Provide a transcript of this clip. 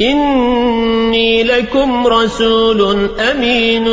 إني لكم رسول أمين.